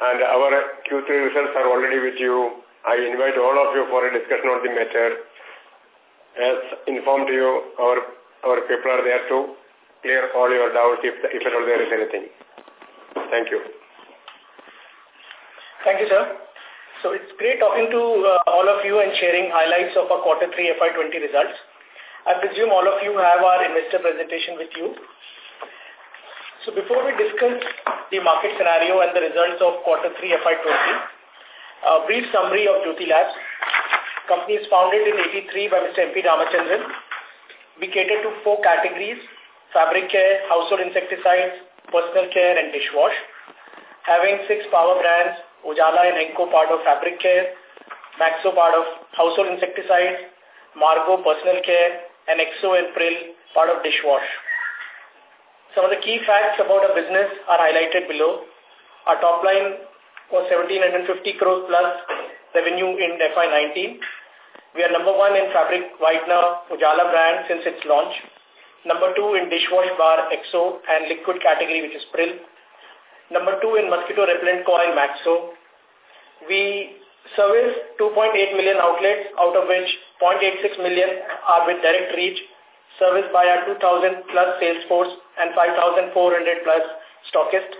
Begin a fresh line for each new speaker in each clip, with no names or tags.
and our Q3 results are already with you. I invite all of you for a discussion on the matter. As informed you, our, our people are there to clear all your doubts if, if at all there is anything. Thank you.
Thank you, sir. So it's great talking to uh, all of you and sharing highlights of our quarter 3 FY20 results. I presume all of you have our investor presentation with you. So before we discuss the market scenario and the results of quarter 3 FY20, a brief summary of Jyothy Labs. Company is founded in 83 by Mr. M.P. Ramachandran. We cater to four categories, fabric care, household insecticides, personal care and dishwash. Having six power brands, Ujala and Henko part of fabric care, Maxo part of household insecticides, Margo personal care, and Exo and Pril part of dishwash. Some of the key facts about our business are highlighted below. Our top line was 1750 crores plus revenue in FY19. We are number one in fabric whitener Ujala brand since its launch. Number two in dishwash bar EXO and liquid category which is Pril. Number two in mosquito repellent coil Maxo. We service 2.8 million outlets out of which 0.86 million are with direct reach serviced by our 2,000-plus sales force and 5,400-plus stockists.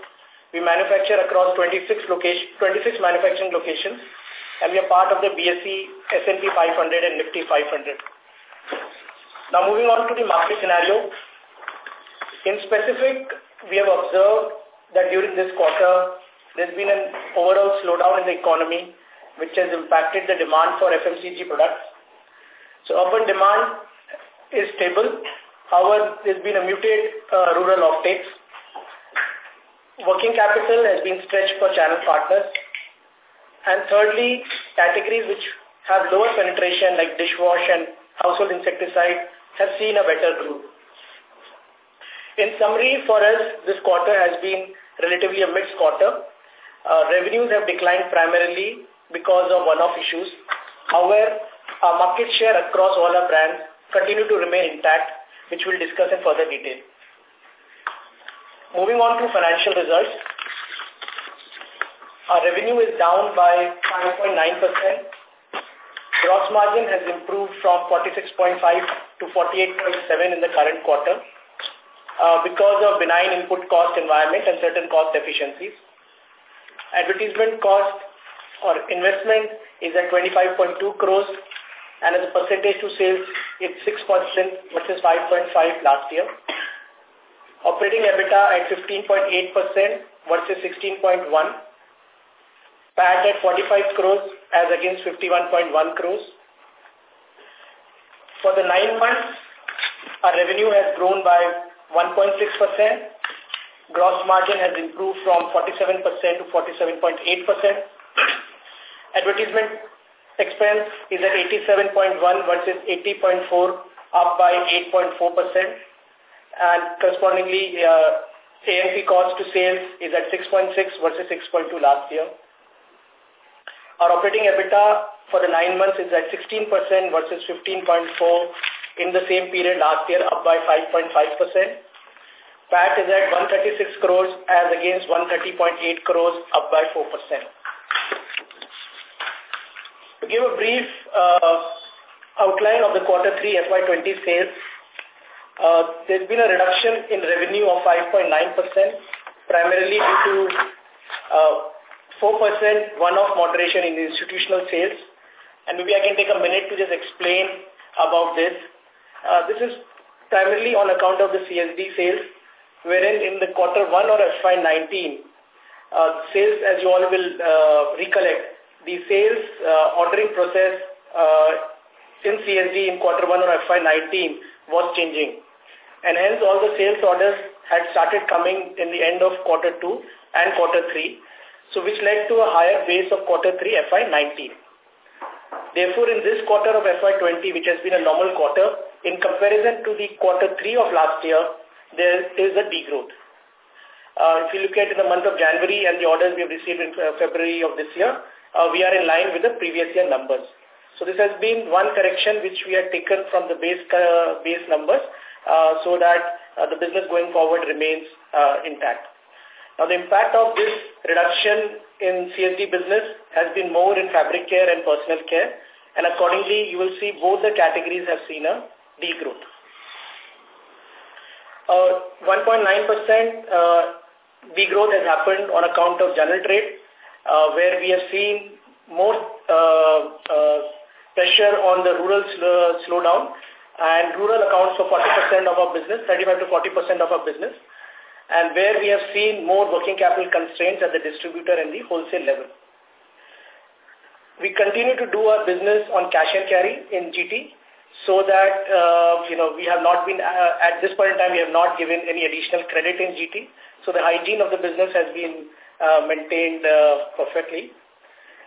We manufacture across 26, location, 26 manufacturing locations, and we are part of the BSE S&P 500 and Nifty 500. Now moving on to the market scenario. In specific, we have observed that during this quarter, there's been an overall slowdown in the economy, which has impacted the demand for FMCG products. So urban demand is stable. However, there's been a muted uh, rural offtakes. Working capital has been stretched for channel partners. And thirdly, categories which have lower penetration like dishwash and household insecticide have seen a better growth. In summary, for us, this quarter has been relatively a mixed quarter. Uh, revenues have declined primarily because of one-off issues. However, our market share across all our brands continue to remain intact, which we'll discuss in further detail. Moving on to financial results. Our revenue is down by 5.9%. Gross margin has improved from 46.5 to 48.7 in the current quarter uh, because of benign input cost environment and certain cost efficiencies. Advertisement cost or investment is at 25.2 crores and as a percentage to sales, it's 6% versus 5.5 last year. Operating EBITDA at 15.8% versus 16.1. PAT at 45 crores as against 51.1 crores. For the nine months, our revenue has grown by 1.6%. Gross margin has improved from 47% to 47.8%. Advertisement expense is at 87.1 versus 80.4, up by 8.4%. And correspondingly, uh, AMP cost to sales is at 6.6 versus 6.2 last year. Our operating EBITDA for the nine months is at 16% versus 15.4 in the same period last year, up by 5.5%. PAT is at 136 crores as against 130.8 crores, up by 4% to give a brief uh, outline of the quarter 3 FY20 sales, uh, there's been a reduction in revenue of 5.9%, primarily due to 4% uh, one-off moderation in institutional sales. And maybe I can take a minute to just explain about this. Uh, this is primarily on account of the CSD sales, wherein in the quarter 1 or FY19, uh, sales, as you all will uh, recollect, the sales uh, ordering process uh, in CSD in quarter one or FY19 was changing. And hence all the sales orders had started coming in the end of quarter two and quarter three, so which led to a higher base of quarter three FY19. Therefore, in this quarter of FY20, which has been a normal quarter, in comparison to the quarter three of last year, there is a degrowth. Uh, if you look at the month of January and the orders we have received in February of this year, uh, we are in line with the previous year numbers. So this has been one correction which we have taken from the base uh, base numbers uh, so that uh, the business going forward remains uh, intact. Now the impact of this reduction in CSD business has been more in fabric care and personal care and accordingly you will see both the categories have seen a degrowth. 1.9% uh, uh, degrowth has happened on account of general trade uh, where we have seen more uh, uh, pressure on the rural sl uh, slowdown and rural accounts for 40% of our business, 35 to 40% of our business, and where we have seen more working capital constraints at the distributor and the wholesale level. We continue to do our business on cash and carry in GT so that, uh, you know, we have not been, uh, at this point in time, we have not given any additional credit in GT. So the hygiene of the business has been uh, maintained uh, perfectly.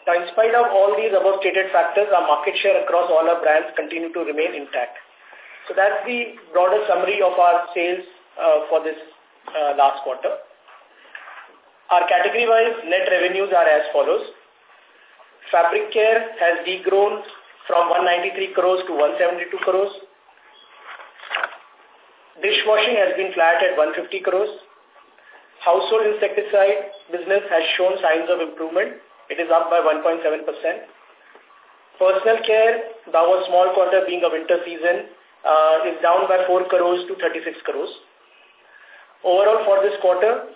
Now, in spite of all these above stated factors, our market share across all our brands continue to remain intact. So that's the broader summary of our sales uh, for this uh, last quarter. Our category-wise net revenues are as follows. Fabric care has degrown from 193 crores to 172 crores. Dishwashing has been flat at 150 crores. Household insecticide business has shown signs of improvement. It is up by 1.7%. Personal care, that was small quarter being a winter season, uh, is down by 4 crores to 36 crores. Overall for this quarter,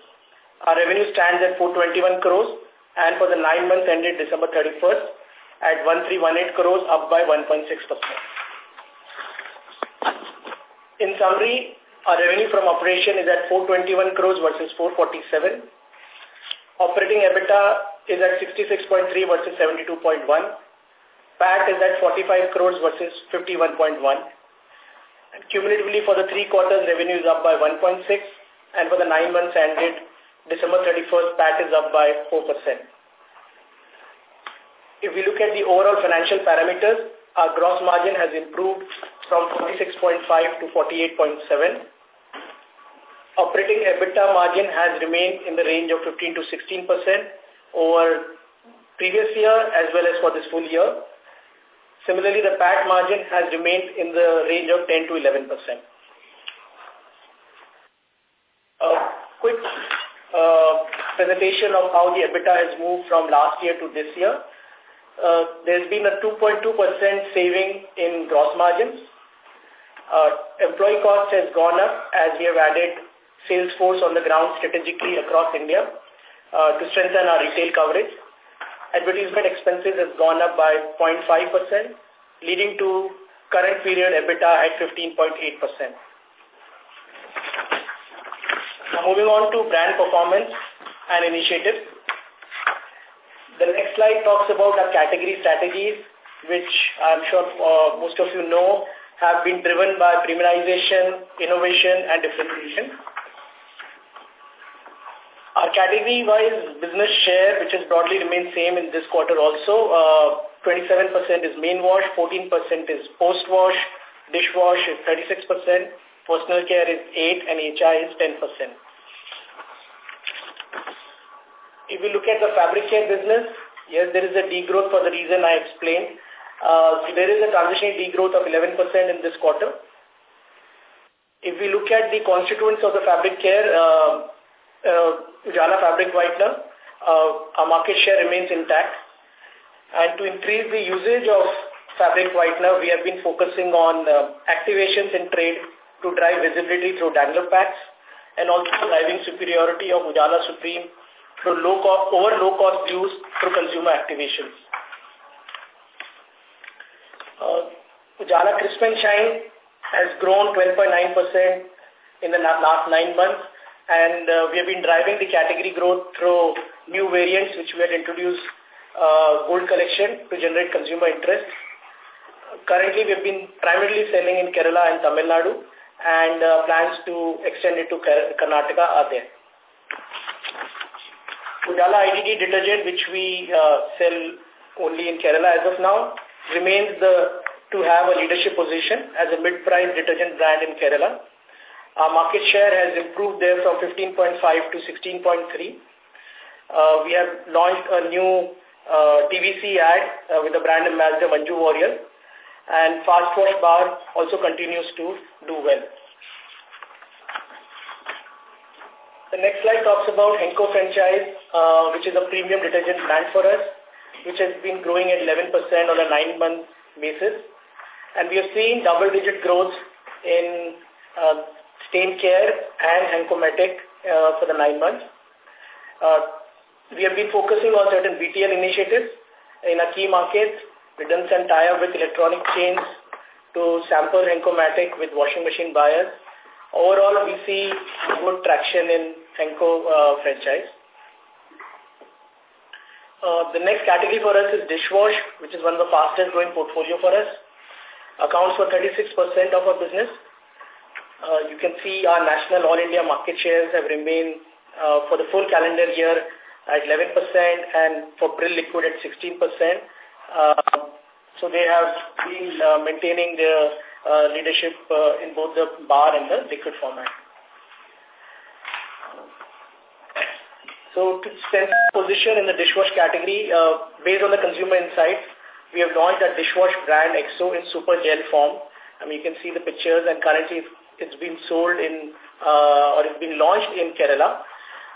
our revenue stands at 421 crores and for the nine months ended December 31st at 1318 crores up by 1.6%. In summary, our revenue from operation is at 421 crores versus 447. Operating EBITDA is at 66.3 versus 72.1. PAT is at 45 crores versus 51.1. And cumulatively for the three quarters, revenue is up by 1.6 and for the nine months ended December 31st, PAT is up by 4%. If we look at the overall financial parameters, our gross margin has improved from 46.5 to 48.7. Operating EBITDA margin has remained in the range of 15 to 16 percent over previous year as well as for this full year. Similarly, the PAT margin has remained in the range of 10 to 11 percent. A quick uh, presentation of how the EBITDA has moved from last year to this year. Uh, there's been a 2.2% saving in gross margins. Uh, employee cost has gone up as we have added sales force on the ground strategically across India uh, to strengthen our retail coverage. Advertisement expenses has gone up by 0.5%, leading to current period EBITDA at 15.8%. Moving on to brand performance and initiatives. The next slide talks about our category strategies, which I'm sure uh, most of you know have been driven by premiumization, innovation, and differentiation. Our category-wise business share, which has broadly remained same in this quarter also, uh, 27% is main wash, 14% is post-wash, dishwash is 36%, personal care is 8 and HI is 10%. If we look at the fabric care business, yes, there is a degrowth for the reason I explained. Uh, there is a transitional degrowth of 11% in this quarter. If we look at the constituents of the fabric care, uh, uh, Jala fabric whitener, uh, our market share remains intact. And to increase the usage of fabric whitener, we have been focusing on uh, activations in trade to drive visibility through dangler packs and also driving superiority of Ujala Supreme through low cost, over low-cost views through consumer activations. Uh, Ujala Crisp and Shine has grown 12.9% in the last nine months and uh, we have been driving the category growth through new variants which we had introduced uh, gold collection to generate consumer interest. Currently, we have been primarily selling in Kerala and Tamil Nadu and uh, plans to extend it to Karnataka are there. Ujala IDD detergent, which we uh, sell only in Kerala as of now, remains the to have a leadership position as a mid-price detergent brand in Kerala our market share has improved there from 15.5 to 16.3. Uh, we have launched a new uh, TVC ad uh, with the brand ambassador Manju Warrier and Fast Wash Bar also continues to do well. The next slide talks about Henko franchise, uh, which is a premium detergent brand for us, which has been growing at 11% on a nine-month basis. And we have seen double-digit growth in uh, Care and Hankomatic uh, for the nine months. Uh, we have been focusing on certain BTL initiatives in our key markets. We done some tie-up with electronic chains to sample Encomatic with washing machine buyers. Overall, we see good traction in Henko uh, franchise. Uh, the next category for us is dishwash, which is one of the fastest growing portfolio for us. Accounts for 36% of our business uh, you can see our national all India market shares have remained uh, for the full calendar year at 11% and for Pril Liquid at 16%. Uh, so they have been uh, maintaining their uh, leadership uh, in both the bar and the liquid format. So to strengthen position in the dishwash category, uh, based on the consumer insights, we have launched a dishwash brand EXO in super gel form. I mean, you can see the pictures and currently it's been sold in, uh, or it's been launched in Kerala.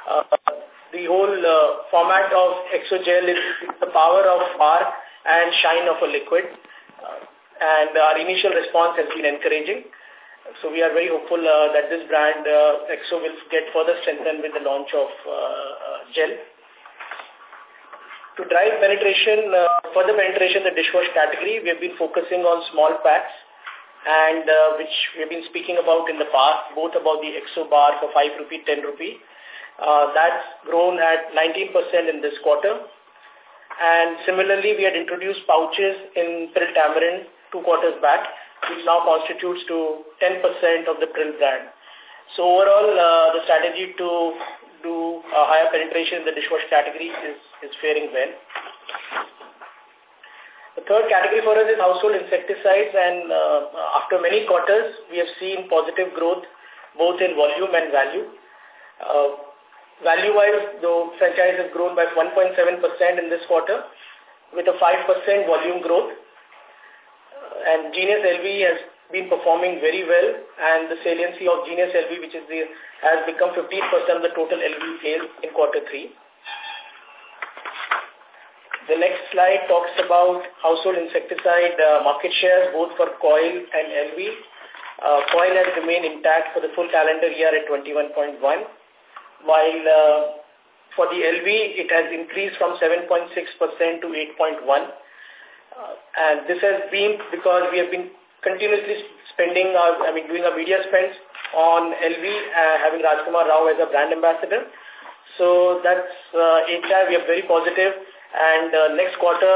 Uh, the whole uh, format of Exogel is the power of bar and shine of a liquid. Uh, and our initial response has been encouraging. So we are very hopeful uh, that this brand, uh, Exo, will get further strengthened with the launch of uh, uh gel. To drive penetration, uh, further penetration in the dishwash category, we have been focusing on small packs and uh, which we've been speaking about in the past, both about the EXO bar for 5 rupee, 10 rupee. Uh, that's grown at 19% in this quarter. And similarly, we had introduced pouches in Pril Tamarind two quarters back, which now constitutes to 10% of the Pril brand. So overall, uh, the strategy to do a higher penetration in the dishwash category is, is faring well. The third category for us is household insecticides and uh, after many quarters, we have seen positive growth both in volume and value. Uh, Value-wise, the franchise has grown by 1.7% in this quarter with a 5% volume growth. Uh, and Genius LV has been performing very well and the saliency of Genius LV, which is the, has become 15% of the total LV sales in quarter three. The next slide talks about household insecticide uh, market shares both for coil and LV. Uh, coil has remained intact for the full calendar year at 21.1, while uh, for the LV it has increased from 7.6% to 8.1. Uh, and this has been because we have been continuously spending our, I mean, doing our media spends on LV, uh, having Rajkumar Rao as a brand ambassador. So that's uh, HR. We are very positive and uh, next quarter,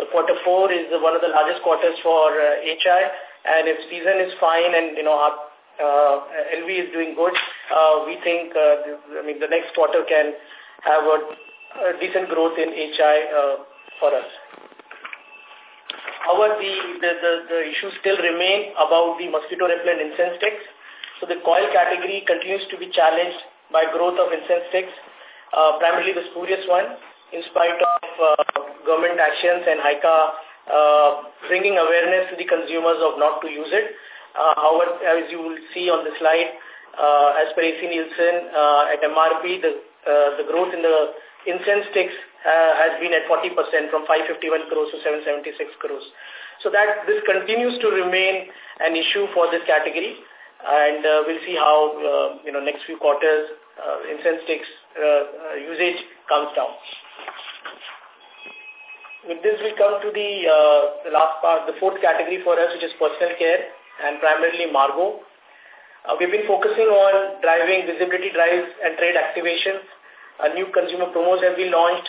uh, quarter four is one of the largest quarters for uh, HI. And if season is fine and, you know, our uh, LV is doing good, uh, we think, uh, I mean, the next quarter can have a, a decent growth in HI uh, for us. However, the, the, the, the issues still remain about the mosquito repellent incense sticks. So the coil category continues to be challenged by growth of incense sticks, uh, primarily the spurious one in spite of uh, government actions and HICA uh, bringing awareness to the consumers of not to use it. Uh, however, as you will see on the slide, as per AC Nielsen, at MRP, the, the growth in the incense sticks has been at 40% from 551 crores to 776 crores. So that this continues to remain an issue for this category and uh, we'll see how, uh, you know, next few quarters uh, incense sticks uh, usage comes down. With this, we come to the, uh, the last part, the fourth category for us, which is personal care and primarily Margo. Uh, we've been focusing on driving visibility drives and trade activations. A new consumer promos have been launched.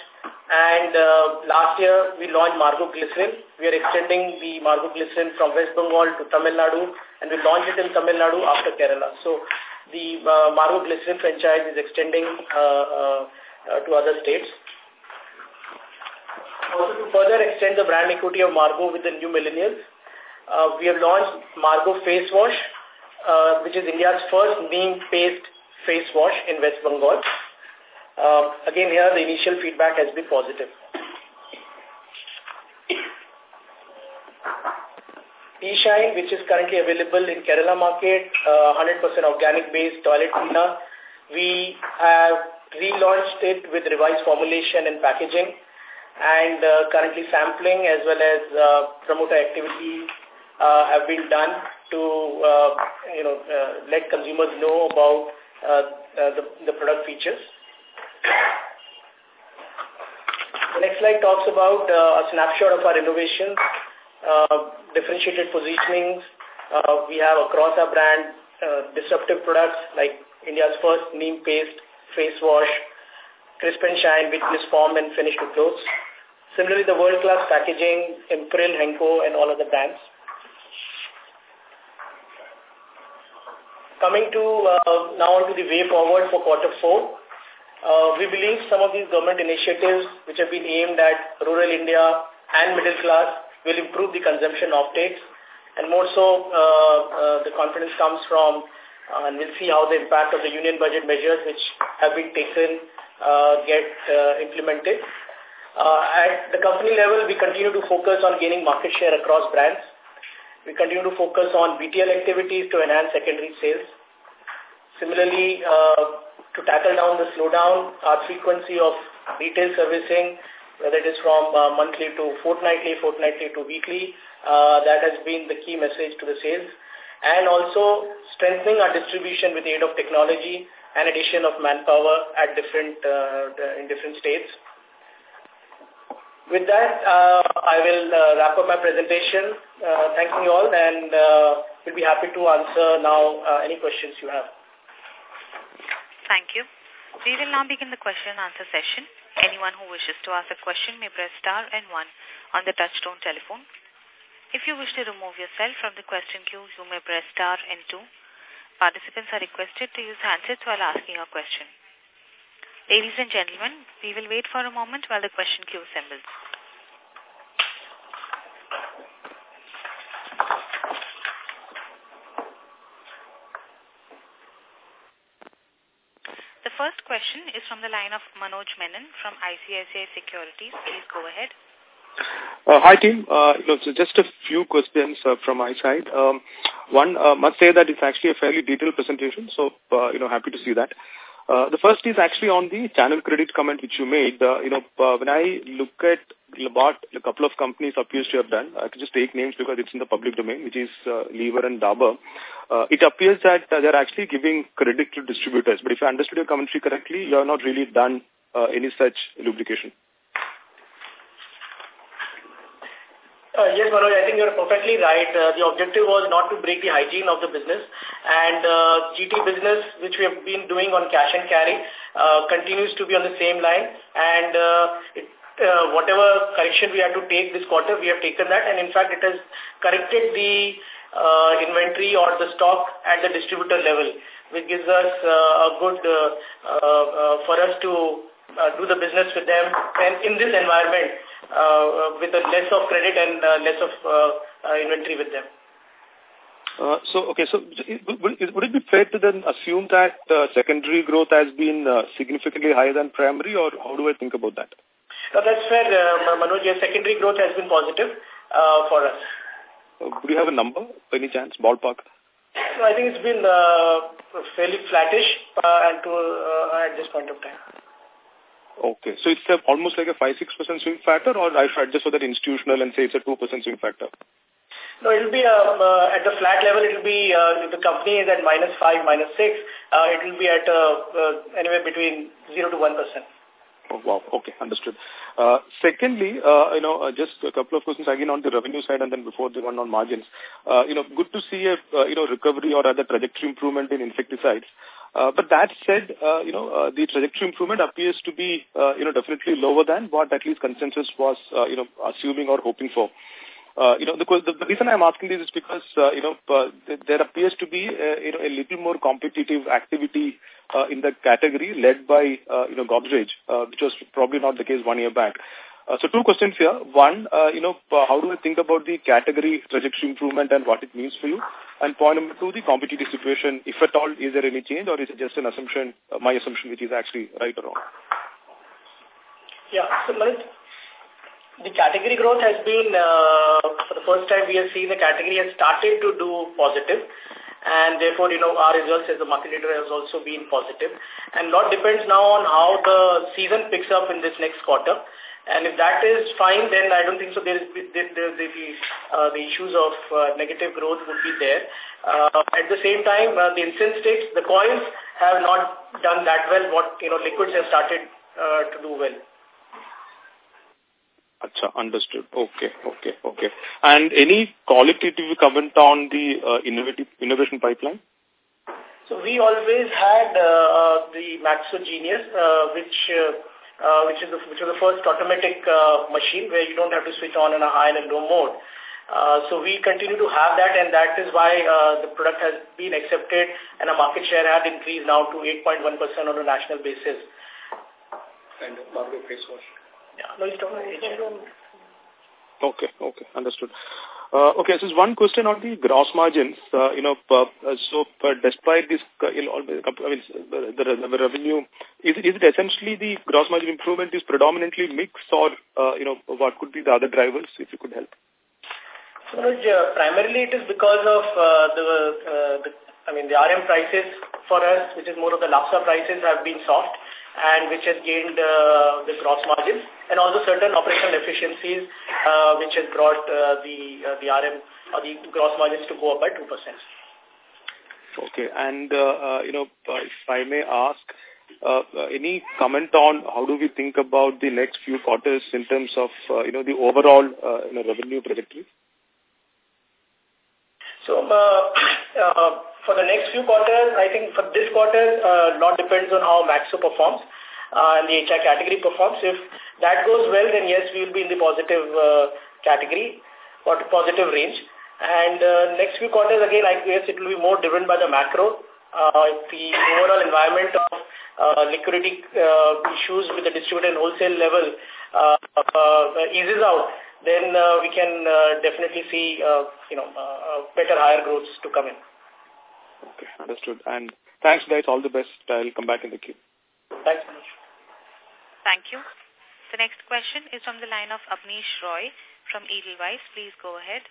And uh, last year, we launched Margo Glycerin. We are extending the Margo Glycerin from West Bengal to Tamil Nadu. And we launched it in Tamil Nadu after Kerala. So the uh, Margo Glycerin franchise is extending uh, uh, uh to other states. Also to further extend the brand equity of Margo with the new millennials, uh, we have launched Margo Face Wash, uh, which is India's first paste face wash in West Bengal. Uh, again, here the initial feedback has been positive. T-Shine, which is currently available in Kerala market, 100% uh, organic-based toilet cleaner. We have relaunched it with revised formulation and packaging and uh, currently sampling as well as uh, promoter activities uh, have been done to uh, you know uh, let consumers know about uh, uh, the, the product features. The next slide talks about uh, a snapshot of our innovations, uh, differentiated positionings. Uh, we have across our brand uh, disruptive products like India's first neem paste, face wash, crisp and shine, with is form and finish to clothes. Similarly, the world-class packaging, Imperial, Henko, and all other brands. Coming to uh, now onto the way forward for quarter four. Uh, we believe some of these government initiatives which have been aimed at rural India and middle class will improve the consumption uptakes and more so uh, uh, the confidence comes from uh, and we'll see how the impact of the union budget measures which have been taken uh, get implemented. Uh, at the company level, we continue to focus on gaining market share across brands. We continue to focus on BTL activities to enhance secondary sales. Similarly, uh, to tackle down the slowdown, our frequency of retail servicing, whether it is from uh, monthly to fortnightly, fortnightly to weekly, that has been the key message to the sales. And also strengthening our distribution with the aid of technology and addition of manpower at different in different states. With that, uh, I will uh, wrap up my presentation. Uh, thanking you all and uh, we'll be happy to answer now uh, any questions you have.
Thank you. We will now begin the question and answer session. Anyone who wishes to ask a question may press star and one on the touchstone telephone. If you wish to remove yourself from the question queue, you may press star and two. Participants are requested to use handsets while asking a question. Ladies and gentlemen, we will wait for a moment while the question queue assembles. The first question is from the line of Manoj Menon from ICICI Securities. Please go ahead.
Uh, hi, team. Uh, so just a few questions uh, from my side. Um, one, uh, must say that it's actually a fairly detailed presentation, so, uh, you know, happy to see that. Uh, the first is actually on the channel credit comment which you made. Uh, you know, uh, when I look at what a couple of companies appears to have done, I can just take names because it's in the public domain, which is uh, Lever and Dabur. Uh, it appears that uh, they're actually giving credit to distributors. But if I understood your commentary correctly, you're not really done uh, any such lubrication.
Uh, yes, Manoj, I think you're perfectly right. Uh, the objective was not to break the hygiene of the business. And uh, GT business, which we have been doing on cash and carry, uh, continues to be on the same line. And uh, it, uh, whatever correction we had to take this quarter, we have taken that. And in fact, it has corrected the uh, inventory or the stock at the distributor level, which gives us uh, a good uh, uh, uh for us to uh, do the business with them and in this environment uh, with a less of credit and uh, less of uh, inventory with them.
Uh, so, okay, so would, would it be fair to then assume that uh, secondary growth has been uh, significantly higher than primary, or how do I think about that?
No, that's fair, uh, Manoj. Yes, secondary growth has been positive uh, for us.
Do you have a number, by any chance, ballpark?
No, I think it's been uh, fairly flattish uh, and to, uh, at this point of time.
Okay. So it's almost like a 5-6% swing factor or I should adjust for that institutional and say it's a 2% swing factor?
No, it'll be um, uh, at the flat level. It'll be uh, the company is at minus five, minus six. Uh, it'll be at uh, uh, anywhere between zero to one percent.
Oh, wow. Okay, understood. Uh, secondly, uh, you know, uh, just a couple of questions again on the revenue side and then before the one on margins. Uh, you know, good to see a, uh, you know, recovery or other trajectory improvement in insecticides. Uh, but that said, uh, you know, uh, the trajectory improvement appears to be, you know, definitely lower than what at least consensus was, you know, assuming or hoping for. You know, the, the reason I'm asking this is because, you know, there appears to be, you know, a little more competitive activity in the category led by, you know, uh, which was probably not the case one year back. Uh, so two questions here. One, uh, you know, uh, how do I think about the category trajectory improvement and what it means for you? And point number two, the competitive situation, if at all, is there any change or is it just an assumption, uh, my assumption, which is actually right or wrong?
Yeah, so Marit, the category growth has been, uh, for the first time we have seen the category has started to do positive and therefore, you know, our results as a market leader has also been positive. And lot depends now on how the season picks up in this next quarter. And if that is fine, then I don't think so. There is the the, uh, the issues of uh, negative growth would be there. Uh, at the same time, uh, the incense sticks, the coins have not done that well. What you know, liquids have started uh, to do well.
Acha, understood. Okay, okay, okay. And any qualitative comment on the uh, innovative innovation pipeline?
So we always had uh, uh the Maxo Genius, uh, which. Uh, uh, which is the, which was the first automatic uh, machine where you don't have to switch on in a high and a low mode. Uh, so we continue to have that and that is why uh, the product has been accepted and our market share had increased now to 8.1% on a national basis. And Margo face wash.
Yeah, no, it's talking
Okay, okay, understood. Uh, okay, so one question on the gross margins. Uh, you know, uh, so despite this, you know, I mean, the revenue, is it essentially the gross margin improvement is predominantly mix or, you know, what could be the other drivers, if you could help?
So, primarily it is because of the, I mean, the RM prices for us, which is more of the LABSA prices, have been soft and which has gained uh, the gross margins and also certain operational efficiencies uh, which has brought uh, the uh, the RM or the gross margins to go up by 2%.
Okay, and, uh, uh you know, uh, if I may ask, uh, uh, any comment on how do we think about the next few quarters in terms of, uh, you know, the overall uh, you know, revenue trajectory? So,
uh, uh, for the next few quarters, I think for this quarter, a uh, lot depends on how Maxo performs uh, and the HR category performs. If that goes well, then yes, we will be in the positive uh, category or positive range. And uh, next few quarters, again, I guess it will be more driven by the macro. Uh, the overall environment of uh, liquidity uh, issues with the distributed and wholesale level uh, uh, eases out, then uh, we can uh, definitely see, uh, you know, uh, uh better higher growths to come in.
Okay, understood. And thanks, guys. All the best. I'll come back in the queue. Thanks, Manish.
Thank you. The next question is from the line of Abneesh Roy from Edelweiss. Please go ahead.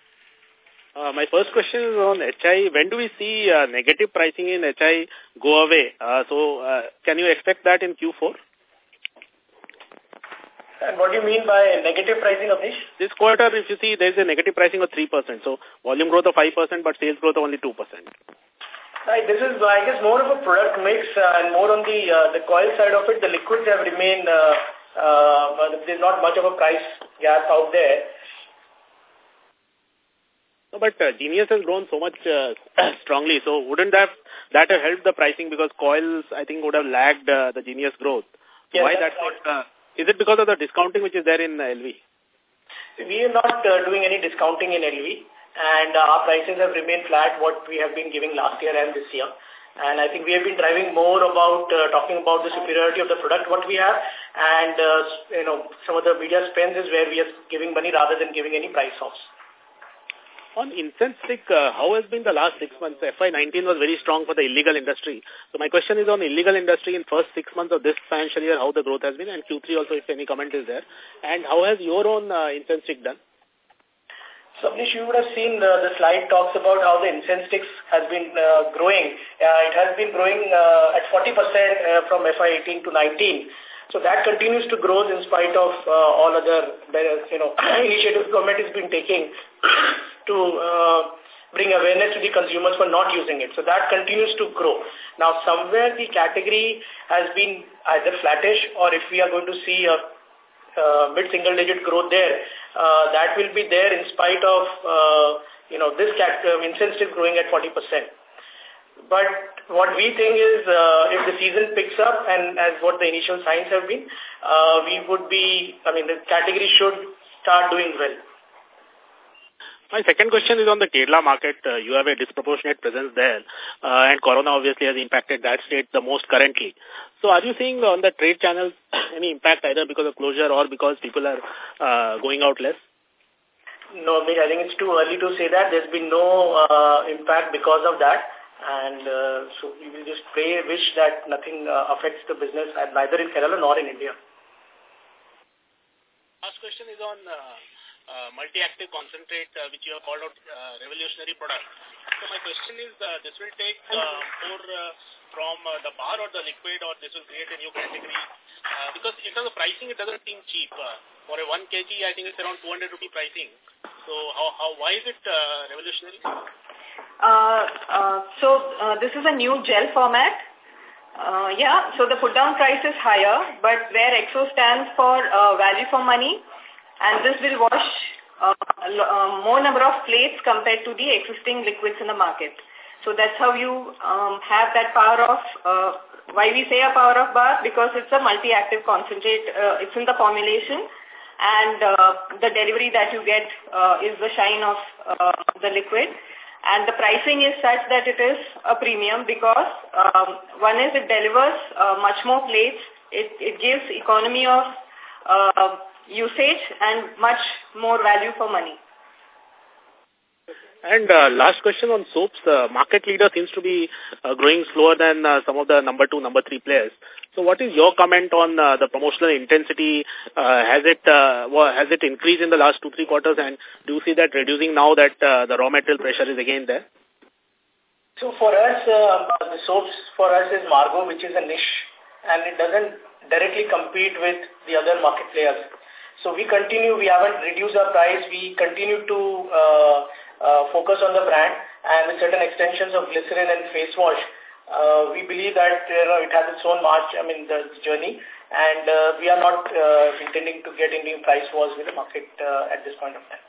Uh, my first question is on HI. When do we see uh, negative pricing in HI go away? Uh, so uh, can you expect that in Q4? And what do you mean
by negative pricing, Abhish?
This quarter, if you see, there is a negative pricing of 3%. So volume growth of 5%, but sales growth of only 2%.
Right. This is, I guess, more of a product mix uh, and more on the uh, the coil side of it. The liquids have remained, uh, uh, there's not much of a price gap out there.
No, but uh, Genius has grown so much uh, strongly, so wouldn't that that have helped the pricing because coils, I think, would have lagged uh, the Genius growth? Yes, Why that's, Uh, is it because of the discounting which is there in LV? We are not uh, doing any discounting in LV
and our prices have remained flat what we have been giving last year and this year. And I think we have been driving more about uh, talking about the superiority of the product, what we have, and uh, you know some
of the media spends is where we are giving money rather than giving any price offs. On incense stick, uh, how has been the last six months? FY19 was very strong for the illegal industry. So my question is on illegal industry in first six months of this financial year, how the growth has been, and Q3 also, if any comment is there. And how has your own uh, incense stick done? Sapnish, you would have seen the,
the, slide talks about how the incense sticks has been uh, growing. Uh, it has been growing uh, at 40% uh, from FY18 to 19. So that continues to grow in spite of uh, all other uh, you know, initiatives government has been taking to bring awareness to the consumers for not using it. So that continues to grow. Now somewhere the category has been either flattish or if we are going to see a mid-single digit growth there, uh, that will be there in spite of, uh, you know, this Vincent uh, still growing at 40%. But what we think is uh, if the season picks up and as what the initial signs have been, uh, we would be, I mean, the category should start doing well.
My second question is on the Kerala market. Uh, you have a disproportionate presence there, uh, and Corona obviously has impacted that state the most currently. So are you seeing on the trade channels any impact either because of closure or because people are uh, going out less?
No, I think it's too early to say that. There's been no uh, impact because of that. And uh, so we will just pray, wish that nothing uh, affects the business neither in Kerala nor in India.
Last question is on... Uh uh, multi-active concentrate, uh, which you have called out uh, revolutionary product. So my question is, this will take more from the bar or the liquid or this will create a new category? because in terms of pricing, it doesn't seem cheap. for a 1 kg, I think it's around 200 rupee pricing. So how, how why is it revolutionary?
so this is a new gel format. Uh, yeah, so the put down price is higher, but where EXO stands for uh, value for money, and this will wash uh, uh, more number of plates compared to the existing liquids in the market. So that's how you um, have that power of, uh, why we say a power of bath, because it's a multi-active concentrate, uh, it's in the formulation, and uh, the delivery that you get uh, is the shine of uh, the liquid. And the pricing is such that it is a premium because um, one is it delivers uh, much more plates, it, it gives economy of uh, usage and much more value for money.
And uh, last question on soaps. The uh, market leader seems to be uh, growing slower than uh, some of the number two, number three players. So what is your comment on uh, the promotional intensity? Uh, has it has it increased in the last two, three quarters? And do you see that reducing now that the raw material pressure is again there?
So for us, the soaps for us is Margo, which is a niche. And it doesn't directly compete with the other market players. So we continue, we haven't reduced our price, we continue to uh, uh, focus on the brand and with certain extensions of glycerin and face wash, uh, we believe that you know, it has its own march, I mean, the journey, and uh, we are not uh, intending to get into price wars with the market uh, at this point of time.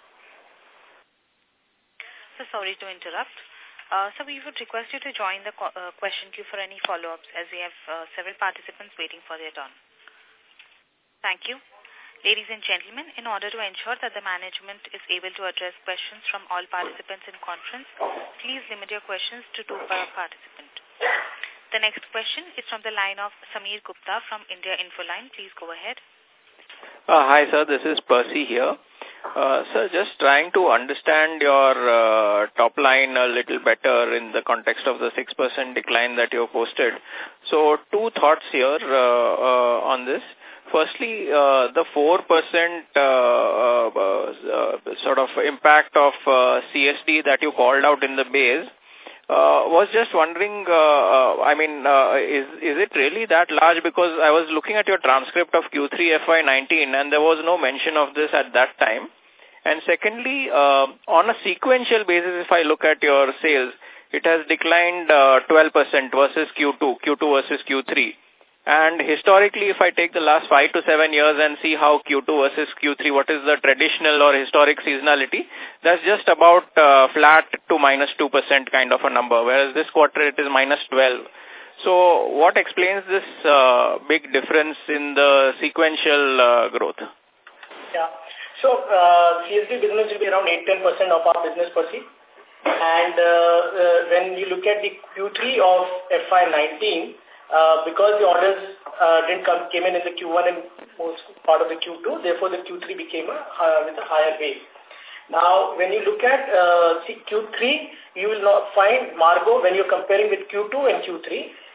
So sorry to interrupt. Uh, so we would request you to join the co uh, question queue for any follow-ups as we have uh, several participants waiting for their turn. Thank you. Ladies and gentlemen, in order to ensure that the management is able to address questions from all participants in conference, please limit your questions to two per participant. The next question is from the line of Sameer Gupta from India Infoline. Please go ahead.
Uh, hi, sir. This is Percy here. Uh, sir, just trying to understand your uh, top line a little better in the context of the 6% decline that you have posted. So two thoughts here uh, uh on this. Firstly, uh, the 4% uh, uh, sort of impact of CSD that you called out in the base. Was just wondering, I mean, is is it really that large? Because I was looking at your transcript of Q3 FY19, and there was no mention of this at that time. And secondly, on a sequential basis, if I look at your sales, it has declined 12% versus Q2, Q2 versus Q3. And historically, if I take the last five to seven years and see how Q2 versus Q3, what is the traditional or historic seasonality, that's just about uh, flat to minus 2% kind of a number, whereas this quarter it is minus 12. So what explains this uh, big difference in the sequential uh, growth?
Yeah. So uh, CSD business will be around 8-10% of our business per se. And uh, uh, when you look at the Q3 of FY19, uh, because the orders uh, didn't come, came in in the Q1 and most part of the Q2, therefore the Q3 became a, uh, with a higher base. Now, when you look at uh, Q3, you will not find Margo when you're comparing with Q2 and Q3.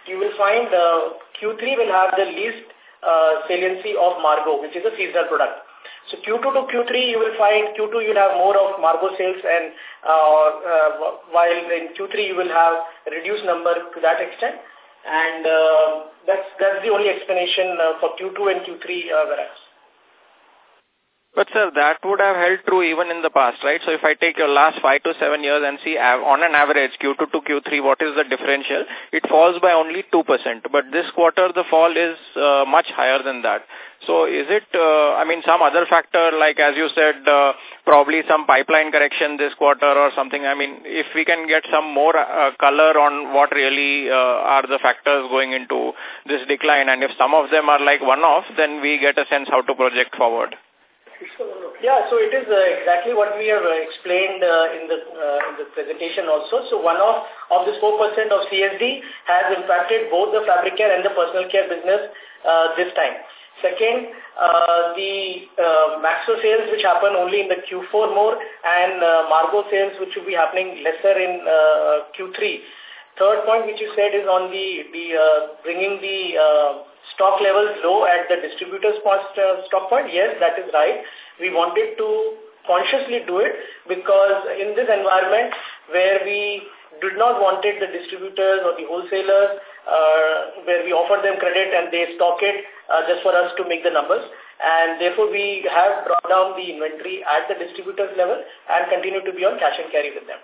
You will find uh, Q3 will have the least uh, saliency of Margo, which is a seasonal product. So Q2 to Q3, you will find Q2 you'll have more of Margo sales and uh, uh, while in Q3 you will have reduced number to that extent. And uh, that's, that's the only explanation uh, for Q2 and Q3, uh, Varag.
But sir, that would have held true even in the past, right? So if I take your last five to seven years and see on an average Q2 to Q3, what is the differential? It falls by only 2%. But this quarter, the fall is uh, much higher than that. So is it, uh, I mean, some other factor, like as you said, uh, probably some pipeline correction this quarter or something. I mean, if we can get some more uh, color on what really uh, are the factors going into this decline, and if some of them are like one-off, then we get a sense how to project forward.
Yeah, so it is uh, exactly what we have uh, explained uh, in, the, uh, in the presentation also. So one of of this 4% of CSD has impacted both the fabric care and the personal care business uh, this time. Second, uh, the Maxo sales which happen only in the Q4 more and Margo sales which will be happening lesser in Q3. Third point which you said is on the, the bringing the stock levels low at the distributor's cost uh, stock point? Yes, that is right. We wanted to consciously do it because in this environment where we did not wanted the distributors or the wholesalers uh, where we offer them credit and they stock it uh, just for us to make the numbers and therefore we have brought down the inventory at the distributors level and continue to be on cash and carry with them.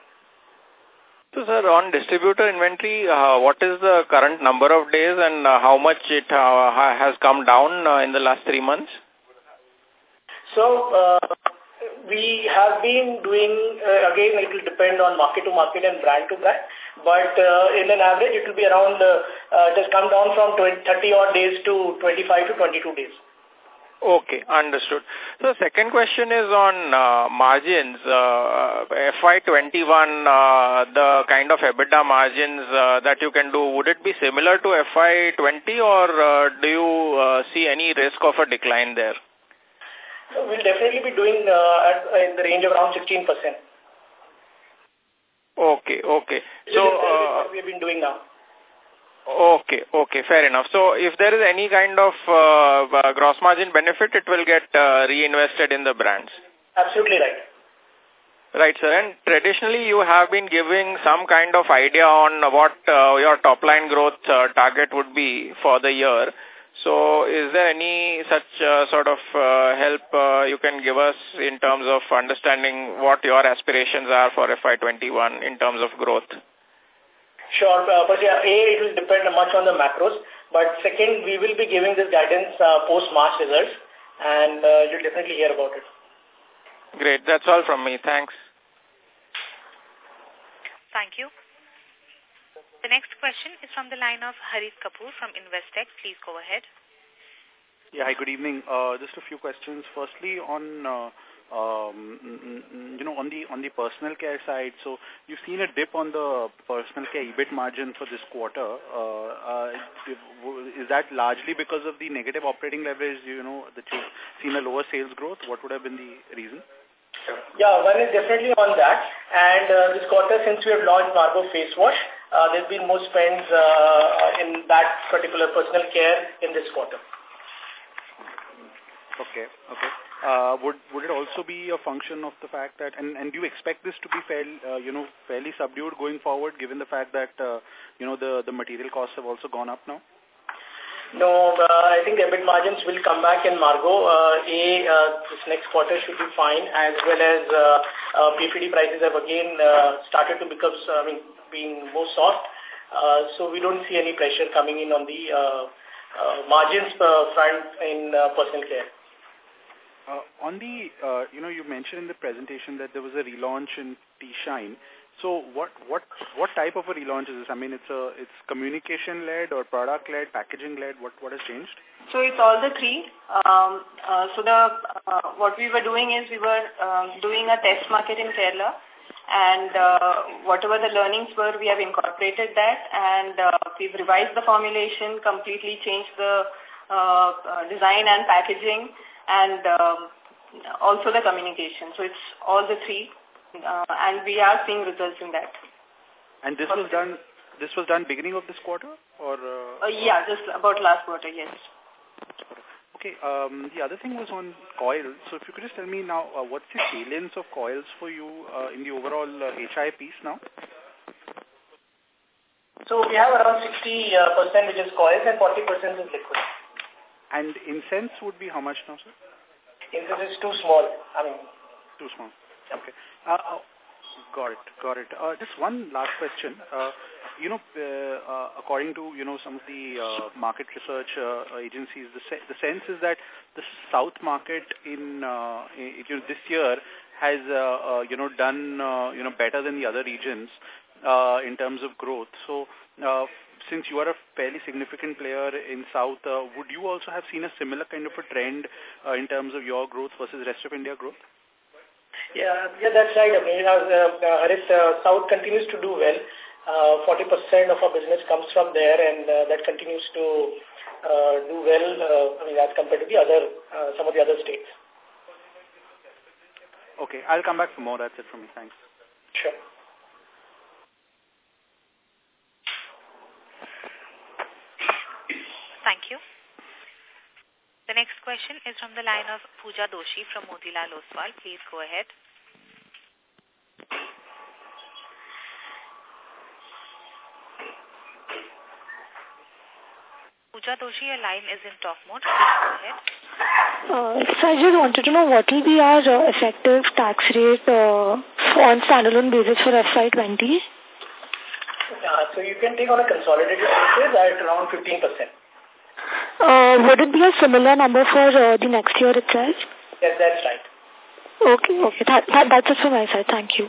So, sir, on distributor inventory, uh, what is the current number of days and uh, how much it uh, has come down uh, in the last three months?
So, uh, we have been doing, uh, again, it will depend on market to market and brand to brand, but uh, in an average, it will be around, uh, uh, just come down from 20, 30 odd days to 25 to 22 days.
Okay, understood. So second question is on uh, margins. Uh, uh FY21, uh, the kind of EBITDA margins uh, that you can do, would it be similar to FY20 or uh, do you uh, see any risk of a decline there?
we'll definitely be doing uh, at, uh, in the range of around 16%.
Okay, okay. So, so uh,
we have been doing now.
Okay, okay, fair enough. So if there is any kind of uh, uh, gross margin benefit, it will get uh, reinvested in the brands.
Absolutely right.
Right, sir. And traditionally, you have been giving some kind of idea on what uh, your top-line growth uh, target would be for the year. So is there any such uh, sort of uh, help uh, you can give us in terms of understanding what your aspirations are for FY21 in terms of growth?
Sure. Uh, but yeah, A, it will depend much on the macros. But second, we will be giving this guidance uh, post-March results, and uh, you'll definitely
hear about it. Great. That's all from me. Thanks.
Thank you. The next question is from the line of Harit Kapoor from Investec. Please go ahead. Yeah, hi, good
evening. Uh, just a few questions. Firstly, on... Uh, um, mm, mm, mm, you know, on the on the personal care side, so you've seen a dip on the personal care EBIT margin for this quarter. Uh, uh, is that largely because of the negative operating leverage, you know, that you've seen a lower sales growth? What would have been the reason? Yeah, one is definitely on that.
And uh, this quarter, since we have launched Margo Face Wash, uh, there's been more spends uh, in that
particular personal care
in this quarter.
Okay, okay.
Uh, would would it also be a function of the fact that, and do you expect this to be uh, fairly subdued going forward, given the fact that uh, you know the the material costs have also gone up now?
No, I think the EBIT margins will come back in Margo. A, this next quarter should be fine, as well as PPD prices have again started to become, I mean, being more soft. So we don't see any pressure coming in on the margins front in personal care.
Uh, on the, uh, you know, you mentioned in the presentation that there was a relaunch in T-Shine. So what what what type of a relaunch is this? I mean, it's a it's communication led or product led, packaging led. What what has changed?
So it's all the three. Um, uh, so the uh, what we were doing is we were um, doing a test market in Kerala, and uh, whatever the learnings were, we have incorporated that, and uh, we've revised the formulation, completely changed the design and packaging and um, also the communication. So it's all the three, uh, and we are seeing results in that.
And this was done. This was done beginning of this quarter, or? Uh, uh,
yeah, just about last quarter. Yes.
Okay. Um, the other thing was on coils. So if you could just tell me now, uh, what's the salience of coils for you uh, in the overall uh, HI piece now? So we have around
60% uh, percent which is coils and 40% is liquid.
And incense would be how much now, sir? Incense is too small. I mean... Too small. Okay. Uh, uh, got it, got it. Uh, just one last question. Uh, you know, uh, uh, according to, you know, some of the uh, market research uh, uh, agencies, the, se the sense is that the South market in, uh, in, you know, this year has, uh, uh, you know, done, uh, you know, better than the other regions uh, in terms of growth. So uh, since you are a fairly significant player in South, uh, would you also have seen a similar kind of a trend uh, in terms of your growth versus rest of India growth?
Yeah, yeah that's right. I mean, uh, uh, South continues to do well. 40% of our business comes from there and that continues to do well I mean, as compared to the other some of the other states.
Okay, I'll come back for more. That's it for me. Thanks.
Sure. Thank you. The next question is from the line of Pooja Doshi from Motilal Oswal. Please go ahead. Pooja Doshi, your line is in talk mode. Please go ahead. Uh, so I just wanted to know what will be our uh, effective tax rate uh, on standalone basis for FY20?
Uh, so you can take on a consolidated basis at around 15%.
Uh, would it be a similar number for uh, the next year itself?
Yes, that's right.
Okay, okay. That, that, that's it for my side. Thank you.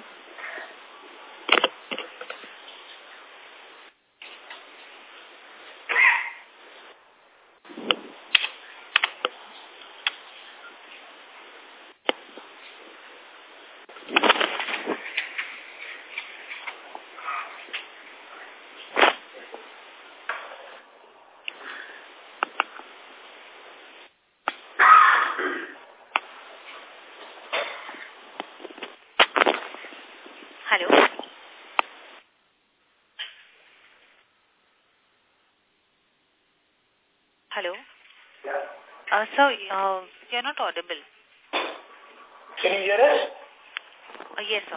Sir, uh, you are not audible. Can you hear us? Uh, yes, sir.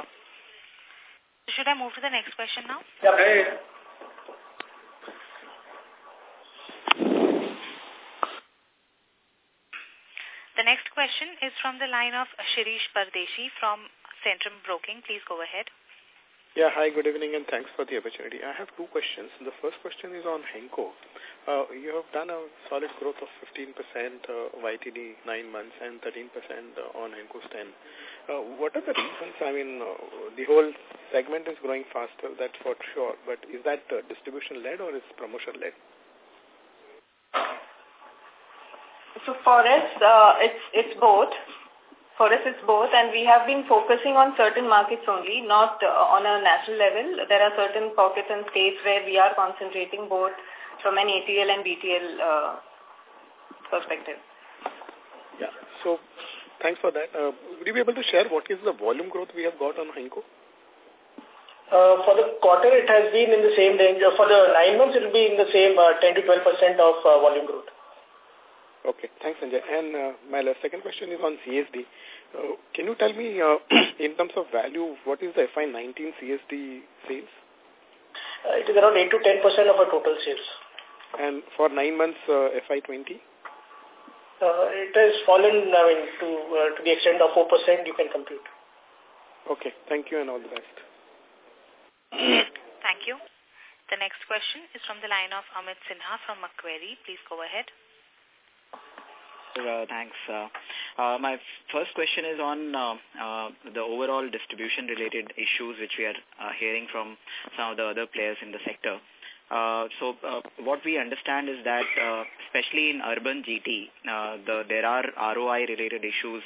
Should I move to the next question now? Yeah, please. The next question is from the line of Shirish Pardeshi from Centrum Broking. Please go ahead.
Yeah,
hi, good evening and thanks for the opportunity. I have two questions. The first question is on Henko. Uh, you have done a solid growth of 15% uh, YTD 9 months and 13% uh, on Henkus 10. Uh, what are the reasons? I mean, uh, the whole segment is growing faster, that's for sure. But is that uh, distribution-led or is promotion-led?
So for us, uh, it's, it's both. For us, it's both. And we have been focusing on certain markets only, not on a national level. There are certain pockets and states where we are concentrating both from an ATL and BTL uh, perspective.
Yeah, so thanks
for that. Uh, would you be able to share what is the volume growth we have got on Hinko? Uh, for the quarter, it has been in the same range. Uh, for the nine months, it will be in the same uh, 10 to 12 percent of uh, volume growth.
Okay, thanks, Sanjay. And uh, my second question is on CSD. Uh, can you tell me, uh, in terms of value, what is the FI19 CSD sales?
Uh, it is around 8 to 10 percent of our total sales. And for nine months, uh, FY20? Uh, it has fallen, I mean, to, uh, to the extent of 4% you can compute. Okay. Thank you and all the best.
Thank you. The next question is from the line of Amit Sinha from Macquarie. Please go ahead.
Uh, thanks. Uh, uh, my first question is on uh, uh, the overall distribution-related issues which we are uh, hearing from some of the other players in the sector. Uh, so uh, what we understand is that, uh, especially in urban GT, uh, the, there are ROI-related issues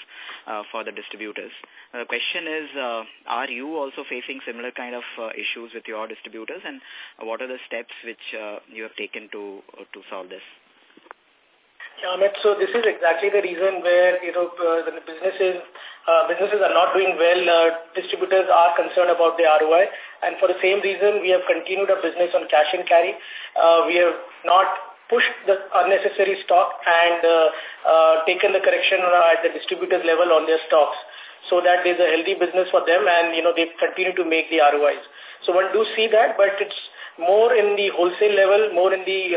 uh, for the distributors. the question is, uh, are you also facing similar kind of uh, issues with your distributors, and what are the steps which uh, you have taken to uh, to solve this?
Yeah, Amit, so this is exactly the reason where, you know, uh, the businesses, uh, businesses are not doing well. Uh, distributors are concerned about the ROI. And for the same reason, we have continued our business on cash and carry. Uh, we have not pushed the unnecessary stock and uh, uh, taken the correction at the distributor's level on their stocks so that there's a healthy business for them and, you know, they continue to make the ROIs. So one do see that, but it's more in the wholesale level, more in the,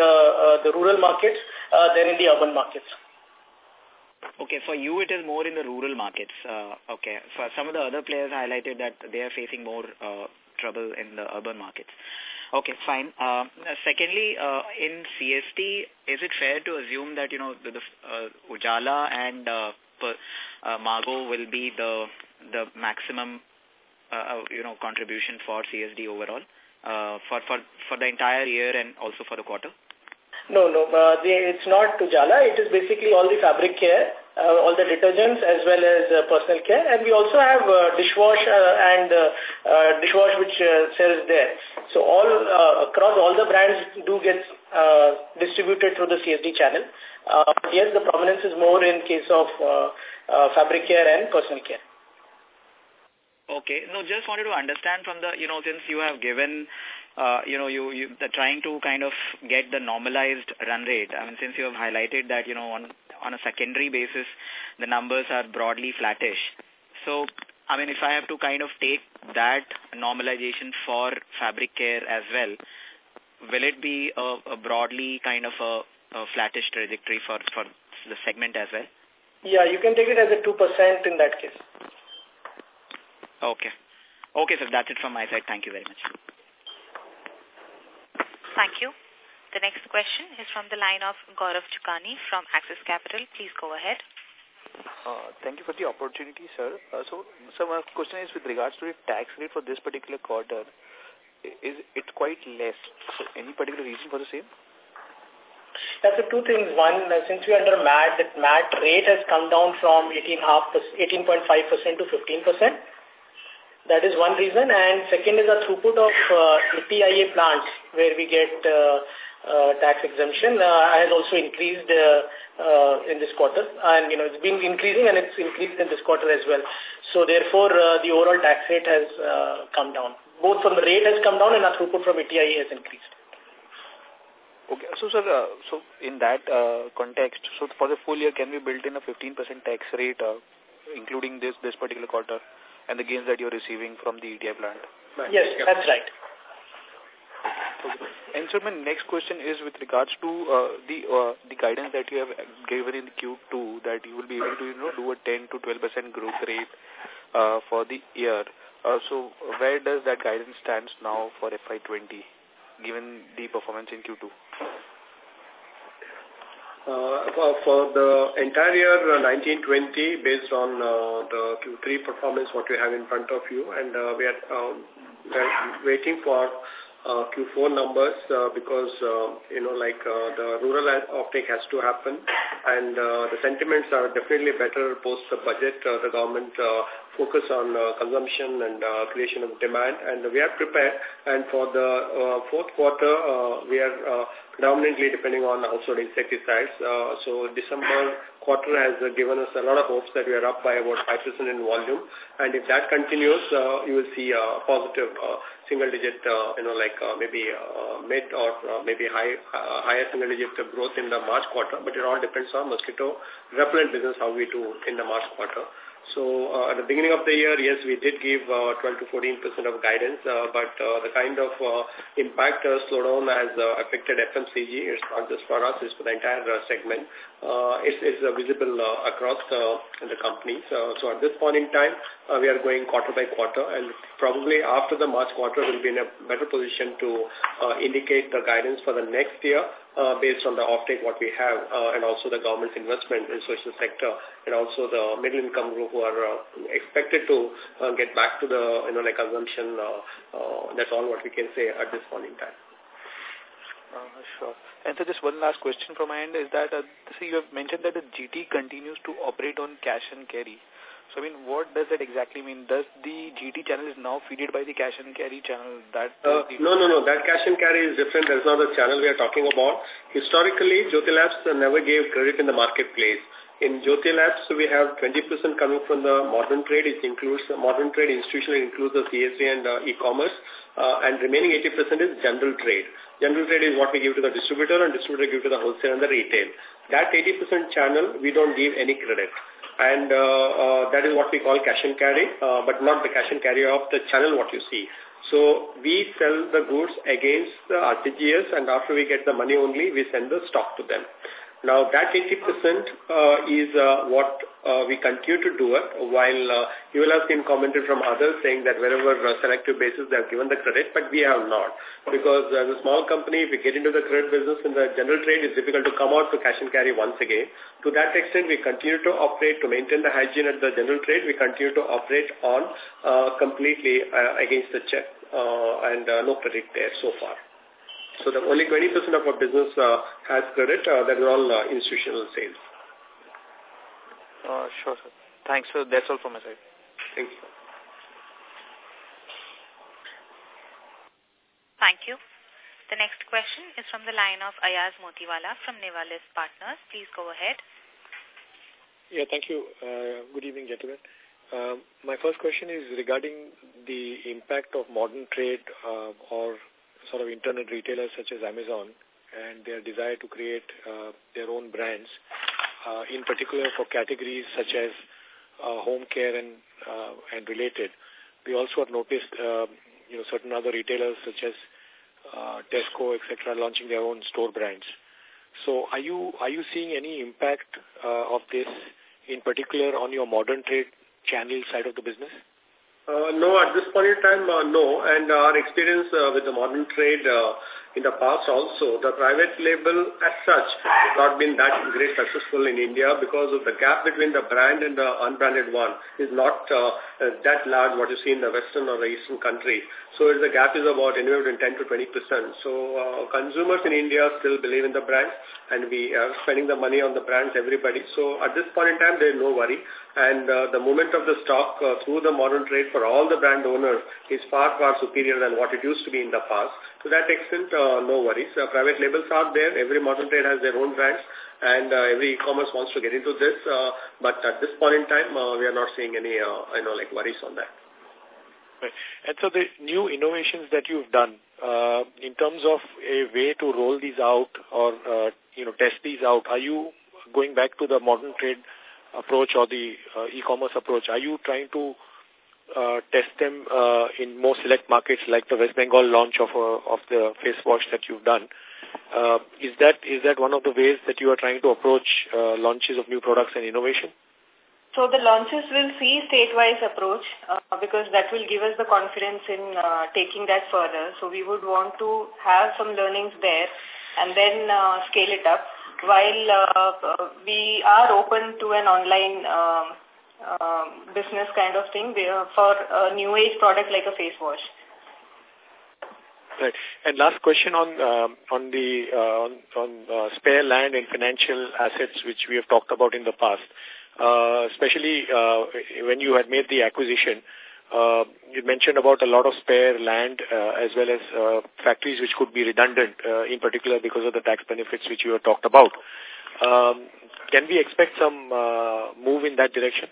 the rural markets, uh, than in the urban markets.
Okay, for you it is more in the rural markets. Uh, okay, for some of the other players highlighted that they are facing more uh, trouble in the urban markets. Okay, fine. Uh, secondly, uh, in CSD, is it fair to assume that, you know, the, the uh, Ujala and uh, uh, Margo will be the the maximum, uh, uh you know, contribution for CSD overall uh, for, for, for the entire year and also for the quarter?
No, no, uh, it's not Ujala. It is basically all the fabric care, uh, all the detergents as well as uh, personal care. And we also have uh, dishwash uh, and uh, uh, dishwash which uh, sells there. So all uh, across all the brands do get uh, distributed through the CSD channel. Uh, yes, the prominence is more in case of uh, uh, fabric care and personal care.
Okay. No, just wanted to understand from the, you know, since you have given uh, you know, you, you trying to kind of get the normalized run rate? I mean, since you have highlighted that, you know, on, on a secondary basis, the numbers are broadly flattish. So, I mean, if I have to kind of take that normalization for fabric care as well, will it be a, a broadly kind of a, a flattish trajectory for, for the segment as well?
Yeah, you can take it as a 2%
in that case. Okay. Okay, so that's it from my side. Thank you very much.
Thank
you. The next question is from the line of Gaurav Jogani from Axis Capital. Please go ahead.
Uh, thank you for the opportunity, sir. Uh, so, so my question is with regards to the tax rate for this particular quarter. Is it quite less? So any particular reason for the same?
That's so two
things. One, uh, since we are under MAT, that MAT rate has come down from 18.5% to 15%. That is one reason. And second is the throughput of uh, APIA plants where we get uh, uh, tax exemption uh, has also increased uh, uh, in this quarter. And, you know, it's been increasing and it's increased in this quarter as well. So, therefore, uh, the overall tax rate has uh, come down. Both from the rate has come down and our throughput
from ATIA has increased. Okay. So, sir, uh, so in that uh, context, so for the full year, can we build in a 15% tax rate, uh, including this this particular quarter? and the gains that you're receiving from the ETI plant. Yes, that's right. Okay. And so my next question is with regards to uh, the uh, the guidance that you have given in Q2 that you will be able to you know do a 10 to 12 percent growth rate uh, for the year. Uh, so where does that guidance stands now for FY20 given the performance in Q2?
Uh, for, for the entire year 1920, uh, based on uh, the Q3 performance, what we have in front of you, and we are, um, we are waiting for uh, Q4 numbers uh, because, uh, you know, like uh, the rural uptake has to happen and uh, the sentiments are definitely better post the budget. Uh, the government uh, focus on uh, consumption and uh, creation of demand. And we are prepared. And for the uh, fourth quarter, uh, we are uh, predominantly depending on outside insecticides. Uh, so December quarter has uh, given us a lot of hopes that we are up by about 5% in volume. And if that continues, uh, you will see a positive uh, single digit, uh, you know, like uh, maybe uh, mid or uh, maybe high, uh, higher single digit growth in the March quarter. But it all depends on mosquito repellent business, how we do in the March quarter. So uh, at the beginning of the year, yes, we did give uh, 12 to 14 percent of guidance, uh, but uh, the kind of uh, impact uh, slowdown has uh, affected FMCG. It's not just for us; it's for the entire uh, segment. Uh, it's it's uh, visible uh, across uh, the company. so at this point in time, uh, we are going quarter by quarter and probably after the March quarter we'll be in a better position to uh, indicate the guidance for the next year uh, based on the offtake what we have uh, and also the government's investment in social sector and also the middle income group who are uh, expected to uh, get back to the you know like consumption uh, uh, that's all what we can
say at this point in time. Uh, sure. And so just one last question from my end is that, uh, so you have mentioned that the GT continues to operate on cash and carry. So, I mean, what does that exactly mean? Does the GT channel is now feeded by the cash and carry channel? That uh, no, no, no. That cash and
carry is different. That's not the channel we are talking about. Historically, Jyothy Labs never gave credit in the marketplace. In Jyothy Labs, we have 20% coming from the modern trade. It includes modern trade institutionally includes the CSD and uh, e-commerce. Uh, and remaining 80% is general trade. General trade is what we give to the distributor and distributor give to the wholesale and the retail. That 80% channel, we don't give any credit and uh, uh, that is what we call cash and carry, uh, but not the cash and carry of the channel what you see. So we sell the goods against the RTGS and after we get the money only, we send the stock to them. Now, that 80% uh, is uh, what uh, we continue to do it, while you will have seen commented from others saying that wherever selective basis they have given the credit, but we have not. Because as a small company, if we get into the credit business in the general trade, it's difficult to come out to cash and carry once again. To that extent, we continue to operate to maintain the hygiene at the general trade. We continue to operate on uh, completely uh, against the check uh, and uh, no credit there so far. So the only 20% of our business uh, has credit. Uh, that is all uh, institutional sales.
Uh, sure, sir. Thanks. So that's all from my side. Thank you.
Thank you. The next question is from the line of Ayaz Motiwala from Nevalis Partners. Please go ahead.
Yeah, thank you. Uh, good evening, gentlemen. Um, my first question is regarding the impact of modern trade uh, or sort of internet retailers such as Amazon and their desire to create uh, their own brands, uh, in particular for categories such as uh, home care and uh, and related. We also have noticed, uh, you know, certain other retailers such as uh, Tesco, etc., launching their own store brands. So, are you are you seeing any impact uh, of this, in particular, on your modern trade channel side of the business? Uh, no, at this point in time, uh, no. And our experience uh, with the modern trade, uh, in the past also, the private label as such has not been that great successful in India because of the gap between the brand and the unbranded one is not uh, that large what you see in the western or the eastern country. So the gap is about anywhere between 10 to 20 percent. So uh, consumers in India still believe in the brand and we are spending the money on the brands, everybody. So at this point in time, there is no worry. And uh, the movement of the stock uh, through the modern trade for all the brand owners is far, far superior than what it used to be in the past. To that extent, uh, no worries. Uh, private labels are there. Every modern trade has their own brands, and uh, every e-commerce wants to get into this. Uh, but at this point in time, uh, we are not seeing any, uh, you know, like worries on that. Right. And so the new innovations that you've done, uh, in terms of a way to roll these out or, uh, you know, test these out, are you going back to the modern trade approach or the uh, e-commerce approach? Are you trying to uh, test them uh, in more select markets like the West Bengal launch of, uh, of the face wash that you've done. Uh, is that is that one of the ways that you are trying to approach uh, launches of new products and innovation?
So the launches will see state-wise approach uh, because that will give us the confidence in uh, taking that further. So we would want to have some learnings there and then uh, scale it up while uh, uh we are open to an online um, um, business kind of thing uh, for a new age product like a face wash.
Right. And last question on um, on the uh, on, on uh, spare land and financial assets which we have talked about in the past, uh, especially uh, when you had made the acquisition. Uh, you mentioned about a lot of spare land uh, as well as uh, factories which could be redundant, uh, in particular because of the tax benefits which you have talked about. Um, can we expect some uh, move in that direction?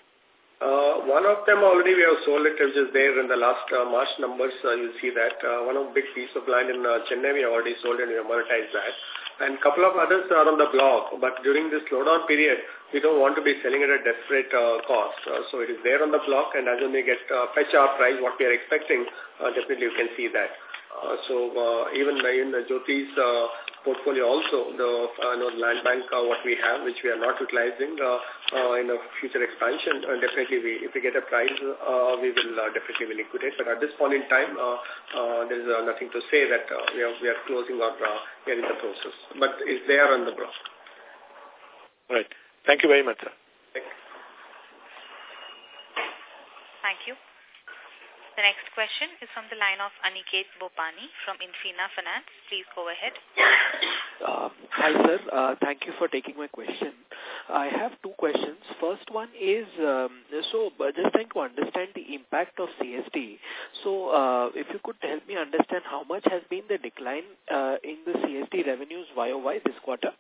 Uh, one of them already we have sold it, which is there in the last uh, March numbers. Uh, you see that uh, one of big piece of land in uh, Chennai we have already sold and we have monetized that. And couple of others are on the block, but during this slowdown period, we don't want to be selling at a desperate uh, cost. Uh, so it is there on the block, and as when we get uh, fetch our price, what we are expecting, uh, definitely you can see that. Uh, so uh, even in the Jyothy's uh, portfolio also, the you know, land bank what we have, which we are not utilizing in a future expansion, definitely we, if we get a price, we will definitely will liquidate. But at this point in time, there is nothing to say that we, are, we are closing our we are in the process. But it's there on the block. Right. Thank you very much, sir. Thank you.
Thank you. The next question is from the line of Aniket Bopani from Infina Finance. Please go ahead.
Uh, hi, sir. Uh, thank you for taking my question. I have two questions. First one is, um, so just trying to understand the impact of CSD. So uh, if you could help me understand how much has been the decline uh, in the CSD revenues YOY this quarter?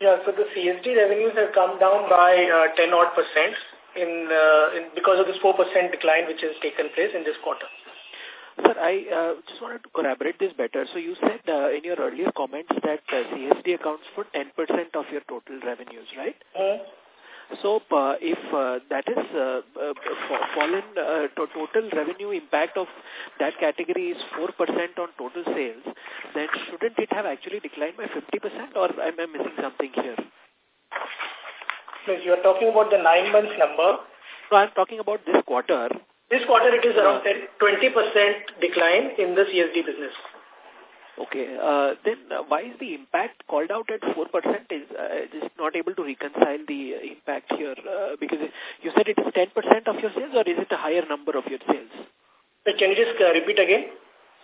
Yeah, so the CSD revenues have come down by uh, 10 odd
percent in, uh, in because of this 4% decline which has taken place in this quarter.
Sir, I uh, just wanted to corroborate this better. So you said uh, in your earlier comments that uh, CSD accounts for 10% of your total revenues, right? Mm. So uh, if uh, that is uh, uh fallen, uh, to total revenue impact of that category is 4% on total sales, then shouldn't it have actually declined by 50% or am I missing something here? You are talking about the nine months number. No, I'm talking about this quarter. This quarter it is around 20% decline in the CSD business. Okay. Uh, then uh, why is the impact called out at 4%? Is uh, just not able to reconcile the uh, impact here uh, because you said it is 10% of your sales or is it a higher number of your sales? Can you just uh, repeat again?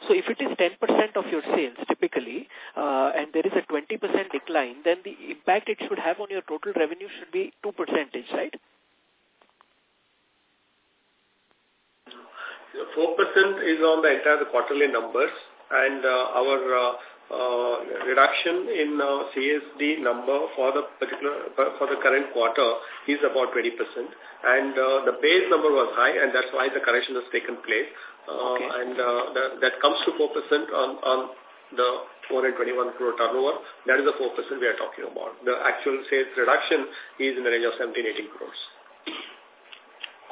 So if it is 10% of your sales typically, uh, and there is a 20% decline, then the impact it should have on your total revenue should be 2 percentage, right?
4%
is on the entire quarterly numbers and uh, our uh, uh reduction in uh, CSD number for the particular for the current quarter is about 20%, and uh, the base number was high, and that's why the correction has taken place. Uh, okay. And uh, that, that comes to 4% on, on the 421 crore turnover. That is the 4% we are talking about. The actual sales reduction is in the range of 17-18 crores.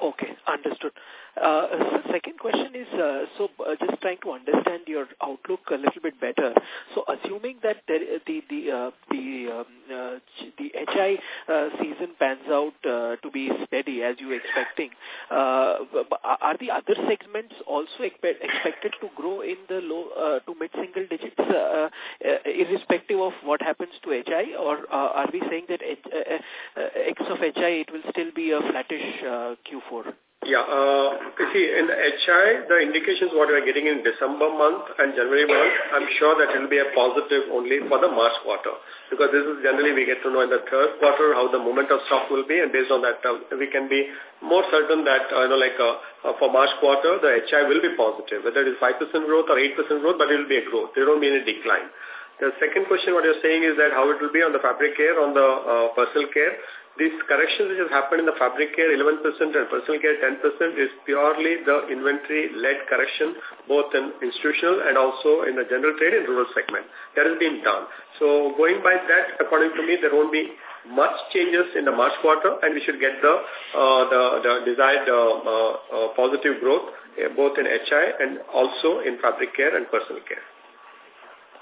Okay, understood. Uh, second question is, uh, so uh, just trying to understand your outlook a little bit better. So assuming that there, uh, the the uh, the um, uh, the HI uh, season pans out to be steady as you're expecting, are the other segments also expect, expected to grow in the low to mid single digits, irrespective of what happens to HI, or are we saying that X of HI it will still be a flattish Q4? Yeah. Uh, you see, in the
HI, the indications what we are getting in December month and January month, I'm sure that it will be a positive only for the March quarter. Because this is generally we get to know in the third quarter how the movement of stock will be and based on that uh, we can be more certain that, uh, you know, like uh, uh for March quarter, the HI will be positive. Whether it is 5% growth or 8% growth, but it will be a growth. There won't be any decline. The second question what you're saying is that how it will be on the fabric care, on the uh, personal care this correction which has happened in the fabric care 11% and personal care 10% is purely the inventory-led correction both in institutional and also in the general trade and rural segment. That has been done. So going by that, according to me, there won't be much changes in the March quarter and we should get the uh, the, the, desired uh, uh, uh positive growth eh, both in HI and also in fabric care and personal care.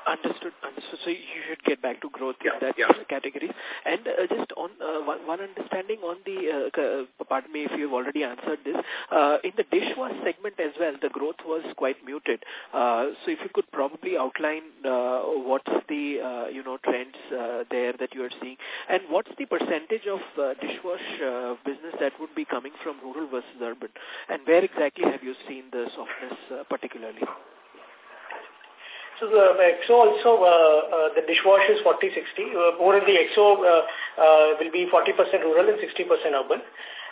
Understood. Understood. So you should get back to growth yeah, in that yeah. category. And uh, just on uh, one, one understanding on the, uh, uh, pardon me if you've already answered this, uh, in the dishwash segment as well, the growth was quite muted. Uh, so if you could probably outline uh, what's the, uh, you know, trends uh, there that you are seeing and what's the percentage of uh, dishwash uh, business that would be coming from rural versus urban and where exactly have you seen the softness uh, particularly?
So the EXO also, uh, uh, the dishwash is 40-60. Uh, more in the EXO uh, uh, will be 40% rural and 60% urban.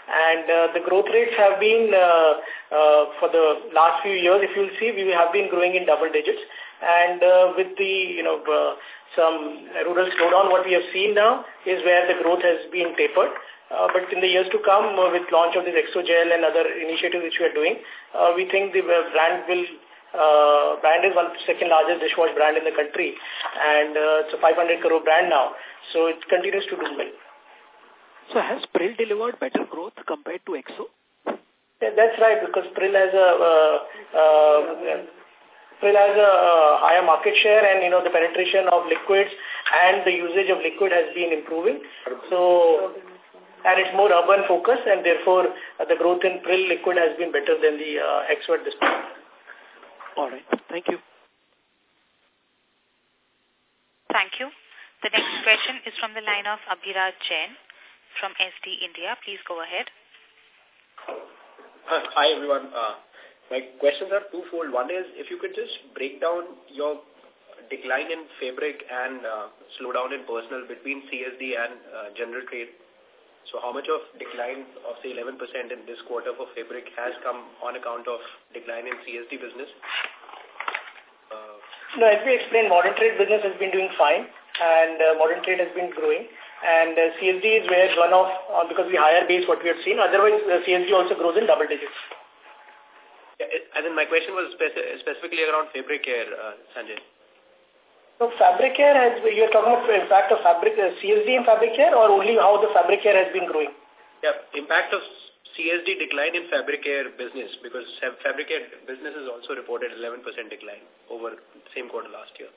And uh, the growth rates have been, uh, uh, for the last few years, if you'll see, we have been growing in double digits. And uh, with the, you know, uh, some rural slowdown, what we have seen now is where the growth has been tapered. Uh, but in the years to come, uh, with launch of this Exogel and other initiatives which we are doing, uh, we think the uh, brand will uh, brand is one second largest dishwash brand in the country and uh, it's a 500 crore brand now. So it continues to do well.
So has Pril delivered better growth compared to EXO?
Yeah, that's right because Pril has a... Uh, uh, Pril has a uh, higher market share and, you know, the penetration of liquids and the usage of liquid has been improving. So, and it's more urban focus, and therefore uh, the growth in Pril liquid has been better than the uh, EXO at this point.
All right. Thank you.
Thank you. The next question is from the line of Abhiraj Jain from SD India. Please go ahead.
Uh, hi, everyone. Uh, my questions are twofold. One is if you could just break down your decline in fabric and uh, slowdown in personal between CSD and uh, general trade so how much of decline of say 11% in this quarter for Fabric has come on account of decline in CSD business?
Uh, no, as we explained, modern trade business has been doing fine and uh, modern trade has been growing. And uh, CSD is where one of, uh, because we higher base what we have seen, otherwise uh, CSD also grows in double digits.
Yeah, it, and then my question was
speci specifically around Fabric here, uh, Sanjay.
So fabric care has, you're talking about the impact of fabric, uh, CSD in fabric care or only how the fabric care has been growing?
Yeah, impact of CSD decline in fabric care business because fabric care business has also
reported 11% decline over same quarter last year.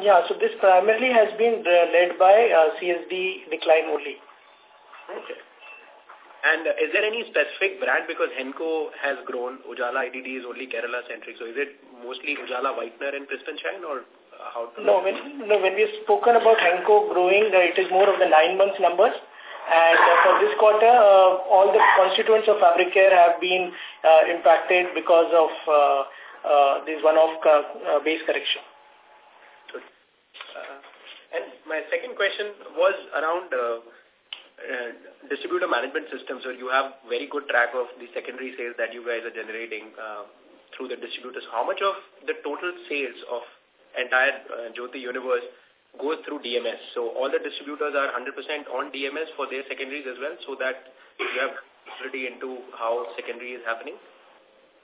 Yeah, so this primarily has been uh, led by uh, CSD decline only. Okay.
And uh, is there any specific brand because Henko has grown, Ujala IDD is only Kerala centric, so is
it mostly Ujala Whitener and Crisp Shine or
how to... No when, no, when we've spoken about Henko growing, uh, it is more of the nine months numbers. And uh, for this quarter, uh, all the constituents of fabric care have been uh, impacted because of uh, uh, this one-off uh, uh base correction. and
my second question was around uh, uh, distributor management system. So you have very good track of the secondary sales that you guys are generating uh, through the distributors. How much of the total sales of entire uh, Jyothy universe goes through DMS. So all the distributors are 100% on DMS for their secondaries as well so that you have
visibility into how
secondary is happening.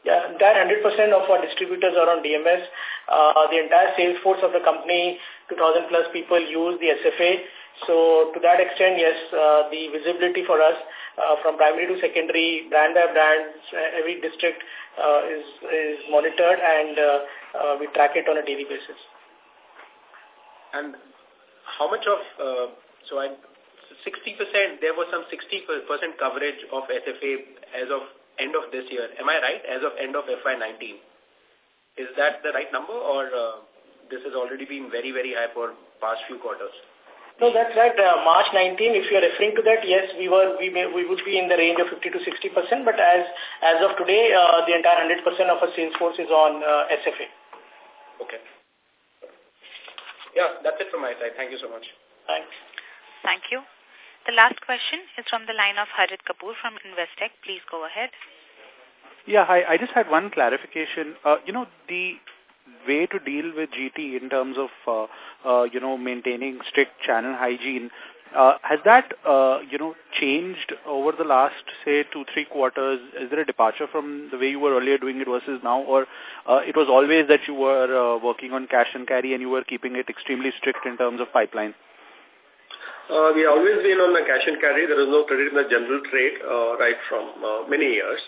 Yeah, that 100% of our distributors are on DMS. Uh, the entire sales force of the company, 2,000 plus people use the SFA. So to that extent, yes, uh, the visibility for us uh, from primary to secondary, brand by brand, uh, every district uh, is, is monitored and we track it on a daily basis. And how much of, so I 60%, there was some 60% coverage
of SFA as of end of this year. Am I right? As of end of FY19. Is that the right number or uh, this has already been very, very high for past few quarters?
No, that's right. Uh, March 19, if you are referring to that, yes, we were we may, we would be in the range of 50 to 60 percent. But as as of today, uh, the entire 100 percent of our sales force is on uh, SFA. Okay.
Yeah, that's it from my side. Thank you so
much. Thanks. Thank you. The last question is from the line of Harit Kapoor from Investec. Please go ahead.
Yeah, hi. I just had one clarification. Uh, you know, the way to deal with GT in terms of, uh, uh, you know, maintaining strict channel hygiene, uh, has that, uh, you know, changed over the last, say, two, three quarters? Is there a departure from the way you were earlier doing it versus now? Or uh, it was always that you were uh, working on cash and carry and you were keeping it extremely strict in terms of pipeline?
Uh, we always been on the cash and carry. There is no credit in the general trade uh, right from uh, many years.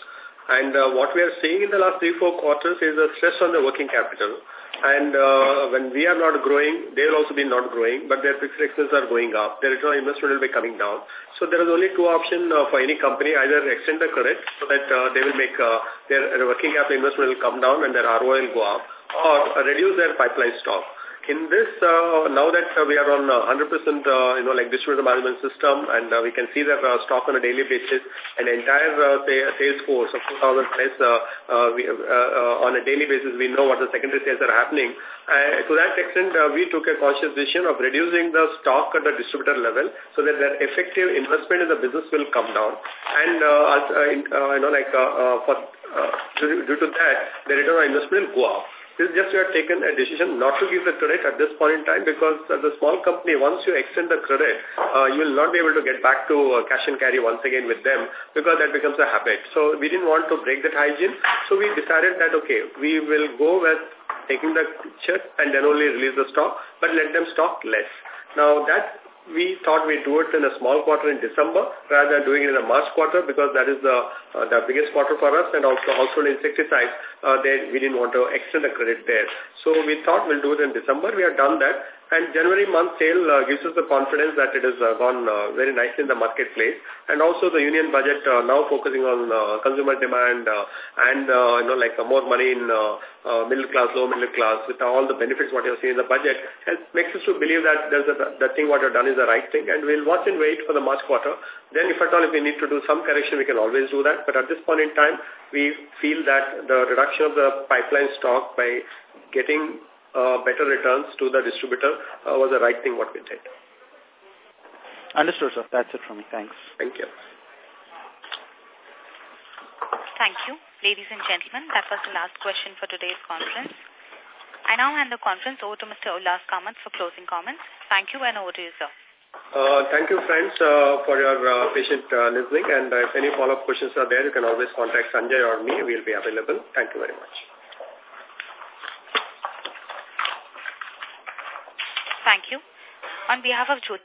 And uh, what we are seeing in the last three, four quarters is a stress on the working capital. And uh, when we are not growing, they will also be not growing, but their fixed expenses are going up. Their return on investment will be coming down. So there is only two options uh, for any company, either extend the credit so that uh, they will make uh, their working capital investment will come down and their ROI will go up, or reduce their pipeline stock. In this, uh, now that uh, we are on 100%, uh, uh, you know, like distributor management system, and uh, we can see that uh, stock on a daily basis, an entire uh, say, uh, sales force of 2,000 plus uh, uh, we, uh, uh, on a daily basis, we know what the secondary sales are happening. Uh, to that extent, uh, we took a conscious decision of reducing the stock at the distributor level so that their effective investment in the business will come down. And, uh, uh, in, uh you know, like uh, uh, for, uh, due, due to that, the return on investment will go up. This is just you have taken a decision not to give the credit at this point in time because as uh, a small company, once you extend the credit, uh, you will not be able to get back to uh, cash and carry once again with them because that becomes a habit. So we didn't want to break that hygiene. So we decided that, okay, we will go with taking the check and then only release the stock, but let them stock less. Now that we thought we'd do it in a small quarter in December rather than doing it in a March quarter because that is the uh, the biggest quarter for us and also household insecticides, uh, they, we didn't want to extend the credit there. So we thought we'll do it in December. We have done that and January month sale uh, gives us the confidence that it has uh, gone uh, very nicely in the marketplace. And also the union budget uh, now focusing on uh, consumer demand uh, and, uh, you know, like uh, more money in uh, uh, middle class, low middle class, with all the benefits what you are seeing in the budget, makes us to believe that there's a, the thing what you've done is the right thing. And we'll watch and wait for the March quarter. Then if at all if we need to do some correction, we can always do that. But at this point in time, we feel that the reduction of the pipeline stock by getting uh, better returns to the distributor uh, was the right thing what we did.
Understood, sir. That's it from me. Thanks. Thank you.
Thank you. Ladies and gentlemen, that was the last question for today's conference. I now hand the conference over to Mr. Ullas Kamath for closing comments. Thank you and over to you, sir.
Uh, thank you, friends, uh, for your uh, patient uh, listening. And uh, if any follow-up questions are there, you can always contact Sanjay or me. We'll be available. Thank you very much.
Thank you. On behalf of Jyothy